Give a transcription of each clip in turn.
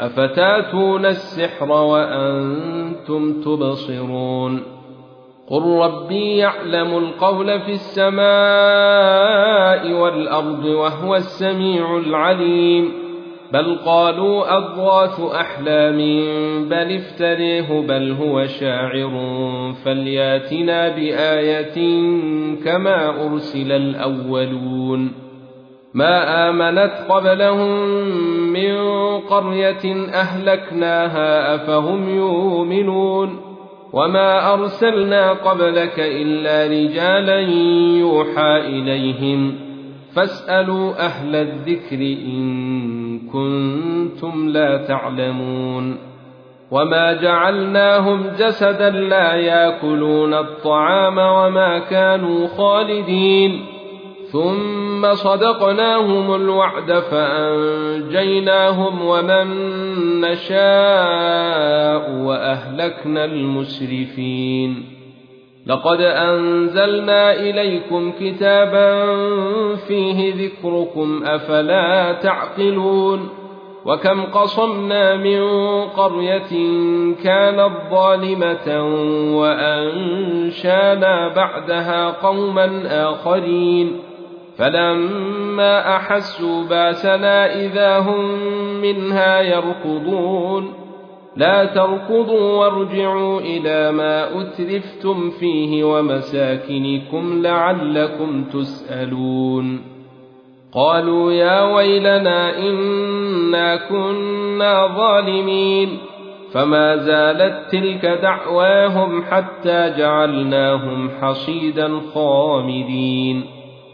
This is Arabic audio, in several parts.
أفتاتون السحر وأنتم تبصرون قل ربي يعلم القول في السماء والأرض وهو السميع العليم بل قالوا أضغاث أحلام بل افتريه بل هو شاعر فلياتنا بآية كما أرسل الأولون ما آمنت قبلهم من قرية أهلكناها أفهم يؤمنون وما أرسلنا قبلك إلا رجالا يوحى إليهم فاسألوا أهل الذكر إن كنتم لا تعلمون وما جعلناهم جسدا لا يأكلون الطعام وما كانوا خالدين ثم صدقناهم الوعد فأنجيناهم ومن نشاء وأهلكنا المسرفين. لقد أنزلنا إليكم كتابا فيه ذكركم أفلا تعقلون؟ وكم قصمنا من قرية كانت ظالمه وأنشانا بعدها قوما آخرين. فلما أحسوا باسنا إذا هم منها يركضون. لا تركضوا وارجعوا إلى ما أترفتم فيه ومساكنكم لعلكم تسألون. قالوا يا ويلنا إنا كنا ظالمين. فما زالت تلك دعواهم حتى جعلناهم حصيدا خامدين.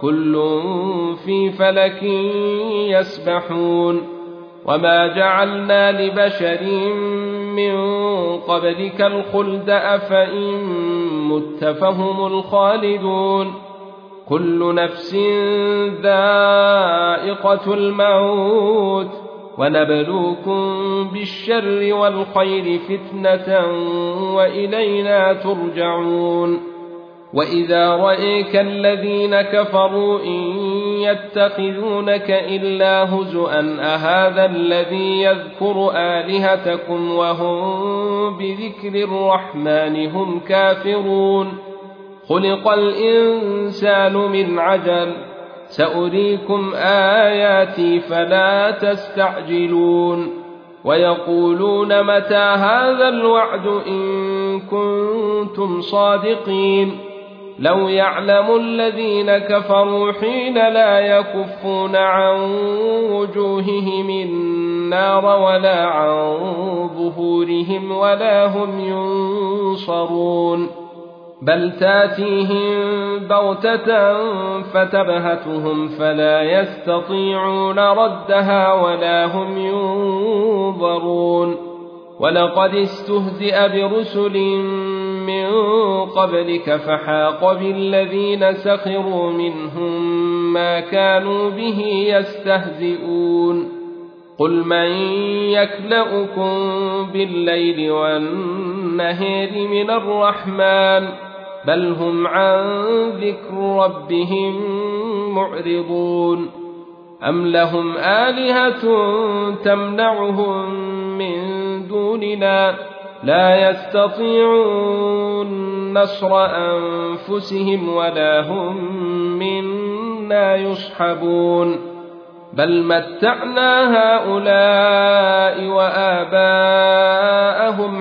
كل في فلك يسبحون وما جعلنا لبشر من قبلك الخلد أفإن مت فهم الخالدون كل نفس ذائقة الموت ونبلوكم بالشر والخير فتنة وإلينا ترجعون واذا رايك الذين كفروا ان يتخذونك الا هزءا اهذا الذي يذكر الهتكم وهم بذكر الرحمن هم كافرون خلق الانسان من عجل ساريكم اياتي فلا تستعجلون ويقولون متى هذا الوعد ان كنتم صادقين لو يعلم الذين كفروا حين لا يكفون عن وجوههم النار ولا عن ظهورهم ولا هم ينصرون بل تاتيهم بغتة فتبهتهم فلا يستطيعون ردها ولا هم ينظرون. ولقد استهزئ برسل من قبلك فحاق بالذين سخروا منهم ما كانوا به يستهزئون قل من يكلاكم بالليل والنهار من الرحمن بل هم عن ذكر ربهم معرضون أم لهم آلهة تمنعهم من دوننا لا يستطيعون نصر أنفسهم ولا هم منا يصحبون. بل متعنا هؤلاء وآباءهم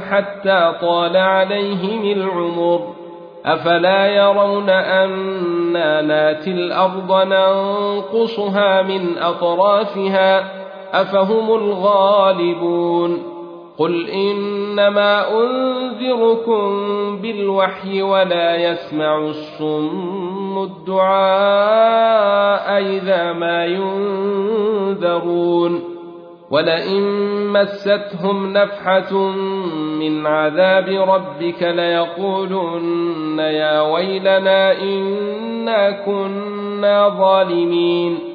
حتى طال عليهم العمر. أفلا يرون أنا ناتي الأرض ننقصها من أطرافها؟ أفهم الغالبون. قل انما انذركم بالوحي ولا يسمع الصم الدعاء اذا ما ينذرون ولئن مستهم نفحه من عذاب ربك ليقولن يا ويلنا انا كنا ظالمين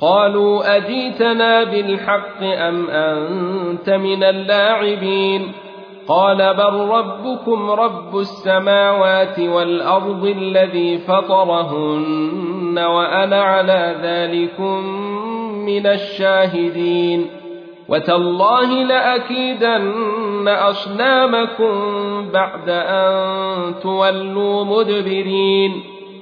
قالوا أجيتنا بالحق أم أنت من اللاعبين قال بل ربكم رب السماوات والأرض الذي فطرهن وأنا على ذلكم من الشاهدين وتالله لأكيدن أصنامكم بعد أن تولوا مدبرين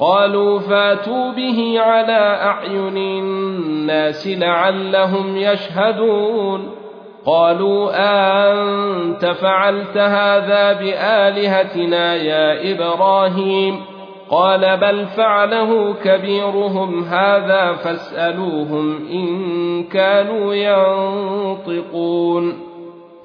قالوا فاتوا به على أعين الناس لعلهم يشهدون. قالوا أنت فعلت هذا بآلهتنا يا إبراهيم. قال بل فعله كبيرهم هذا فاسألوهم إن كانوا ينطقون.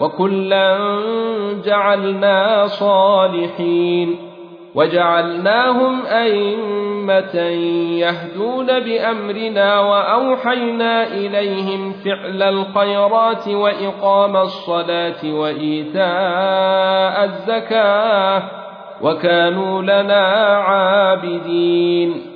وكلا جعلنا صالحين وجعلناهم أئمة يهدون بأمرنا وأوحينا إليهم فعل الخيرات وإقام الصلاة وإيتاء الزكاة وكانوا لنا عابدين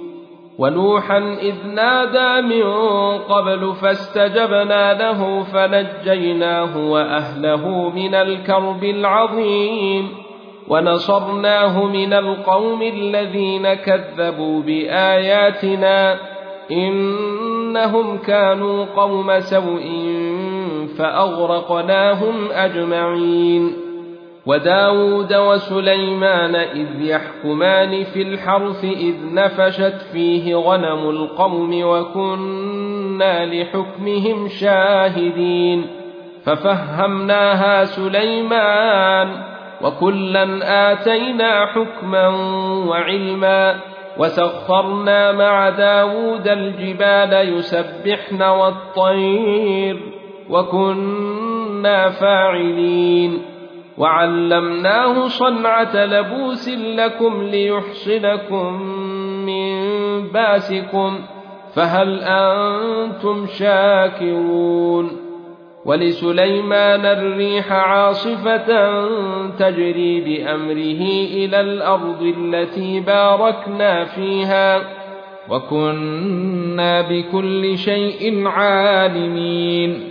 ونوحا إذ نادى من قبل فاستجبنا له فنجيناه وأهله من الكرب العظيم ونصرناه من القوم الذين كذبوا بآياتنا إنهم كانوا قوم سوء فأغرقناهم أجمعين وداود وسليمان إذ يحكمان في الحرث إذ نفشت فيه غنم القوم وكنا لحكمهم شاهدين ففهمناها سليمان وكلا آتينا حكما وعلما وسخرنا مع داود الجبال يسبحن والطير وكنا فاعلين وعلمناه صنعه لبوس لكم ليحصنكم من باسكم فهل أنتم شاكرون ولسليمان الريح عاصفه تجري بامره إلى الأرض التي باركنا فيها وكنا بكل شيء عالمين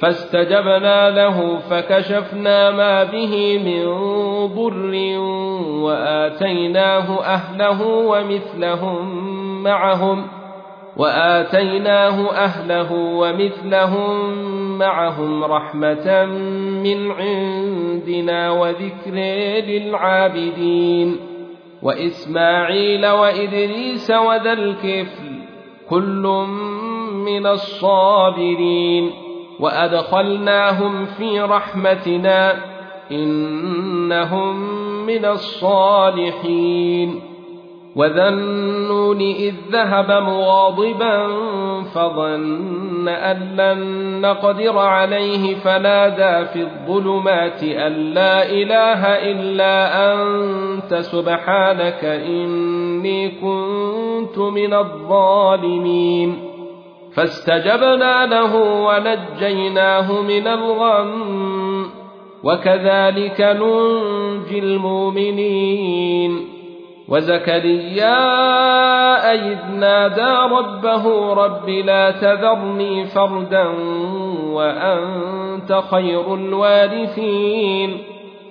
فاستجبنا له فكشفنا ما به من ضر وآتيناه أهله ومثلهم معهم وآتيناه أهله ومثلهم معهم رحمة من عندنا وذكر للعابدين وإسماعيل وإدريس وذا الكفل كل من الصابرين. وادخلناهم في رحمتنا انهم من الصالحين وذا النون اذ ذهب مغاضبا فظن ان لن نقدر عليه فنادى في الظلمات ان لا اله الا انت سبحانك اني كنت من الظالمين فاستجبنا له ونجيناه من الغم. وكذلك ننجي المؤمنين. وزكريا إذ نادى ربه رب لا تذرني فردا وأنت خير الوارثين.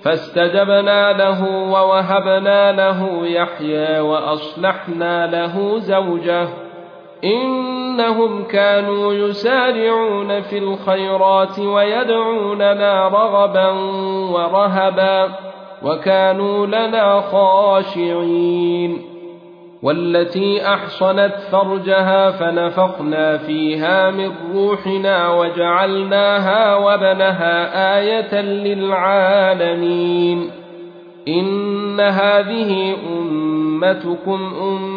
فاستجبنا له ووهبنا له يحيى وأصلحنا له زوجه. إنهم كانوا يسارعون في الخيرات ويدعوننا رغبا ورهبا وكانوا لنا خاشعين. والتي أحصنت فرجها فنفخنا فيها من روحنا وجعلناها وبنها آية للعالمين. إن هذه أمتكم أمة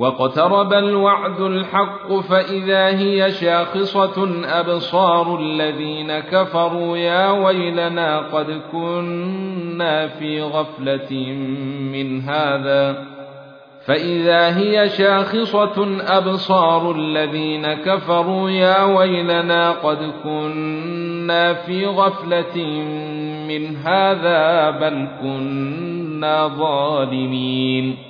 واقترب الوعد الحق فإذا هي شاخصة أبصار الذين كفروا يا ويلنا قد كنا في غفلة من هذا فإذا هي شاخصة أبصار الذين كفروا يا ويلنا قد كنا في غفلة من هذا بل كنا ظالمين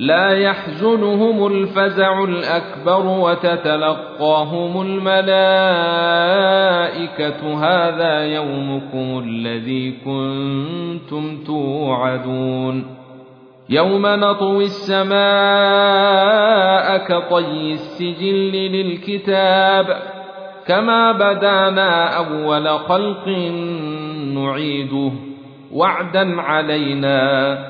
لا يحزنهم الفزع الأكبر وتتلقاهم الملائكة. هذا يومكم الذي كنتم توعدون. يوم نطوي السماء كطي السجل للكتاب. كما بدانا أول خلق نعيده. وعدا علينا